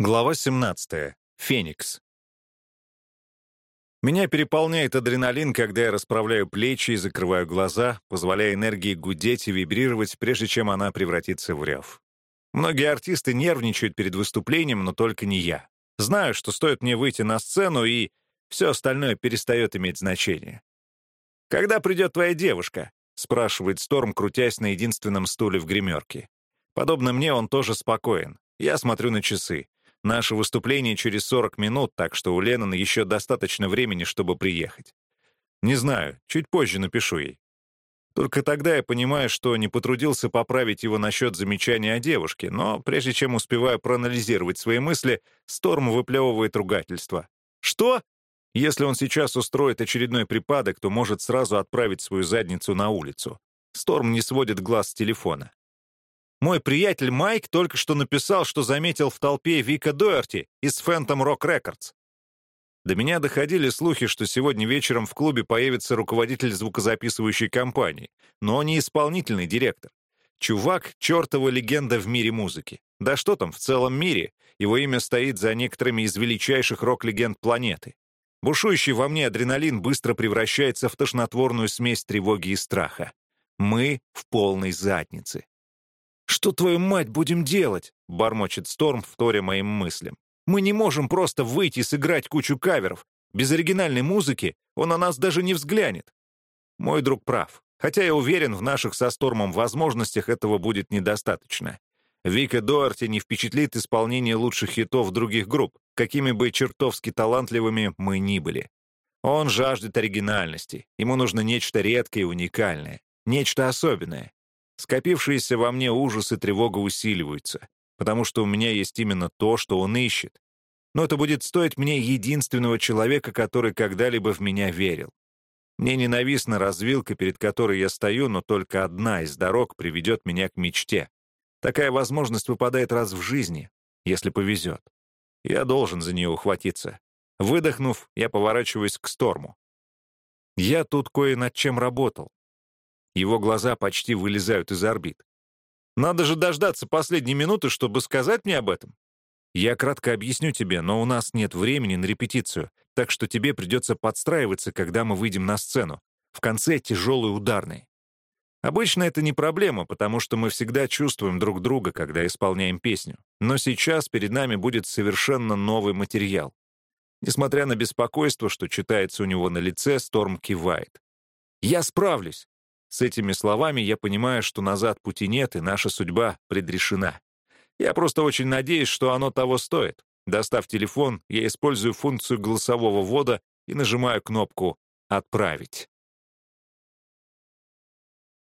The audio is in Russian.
Глава 17. Феникс. Меня переполняет адреналин, когда я расправляю плечи и закрываю глаза, позволяя энергии гудеть и вибрировать, прежде чем она превратится в рев. Многие артисты нервничают перед выступлением, но только не я. Знаю, что стоит мне выйти на сцену, и все остальное перестает иметь значение. «Когда придет твоя девушка?» — спрашивает Сторм, крутясь на единственном стуле в гримерке. Подобно мне, он тоже спокоен. Я смотрю на часы. Наше выступление через 40 минут, так что у Леннона еще достаточно времени, чтобы приехать. Не знаю, чуть позже напишу ей. Только тогда я понимаю, что не потрудился поправить его насчет замечания о девушке, но прежде чем успеваю проанализировать свои мысли, Сторм выплевывает ругательство. «Что?» Если он сейчас устроит очередной припадок, то может сразу отправить свою задницу на улицу. Сторм не сводит глаз с телефона. Мой приятель Майк только что написал, что заметил в толпе Вика Дуэрти из Phantom Rock Records. До меня доходили слухи, что сегодня вечером в клубе появится руководитель звукозаписывающей компании, но не исполнительный директор. Чувак — чертова легенда в мире музыки. Да что там, в целом мире. Его имя стоит за некоторыми из величайших рок-легенд планеты. Бушующий во мне адреналин быстро превращается в тошнотворную смесь тревоги и страха. Мы в полной заднице. «Что, твою мать, будем делать?» — бормочет Сторм, вторя моим мыслям. «Мы не можем просто выйти и сыграть кучу каверов. Без оригинальной музыки он на нас даже не взглянет». Мой друг прав. Хотя я уверен, в наших со Стормом возможностях этого будет недостаточно. Вика Дуарти не впечатлит исполнение лучших хитов других групп, какими бы чертовски талантливыми мы ни были. Он жаждет оригинальности. Ему нужно нечто редкое и уникальное. Нечто особенное. Скопившиеся во мне ужас и тревога усиливаются, потому что у меня есть именно то, что он ищет. Но это будет стоить мне единственного человека, который когда-либо в меня верил. Мне ненавистна развилка, перед которой я стою, но только одна из дорог приведет меня к мечте. Такая возможность выпадает раз в жизни, если повезет. Я должен за нее ухватиться. Выдохнув, я поворачиваюсь к Сторму. Я тут кое над чем работал. Его глаза почти вылезают из орбит. «Надо же дождаться последней минуты, чтобы сказать мне об этом. Я кратко объясню тебе, но у нас нет времени на репетицию, так что тебе придется подстраиваться, когда мы выйдем на сцену. В конце тяжелый ударный. Обычно это не проблема, потому что мы всегда чувствуем друг друга, когда исполняем песню. Но сейчас перед нами будет совершенно новый материал. Несмотря на беспокойство, что читается у него на лице, Сторм кивает. «Я справлюсь. С этими словами я понимаю, что назад пути нет, и наша судьба предрешена. Я просто очень надеюсь, что оно того стоит. Достав телефон, я использую функцию голосового ввода и нажимаю кнопку «Отправить».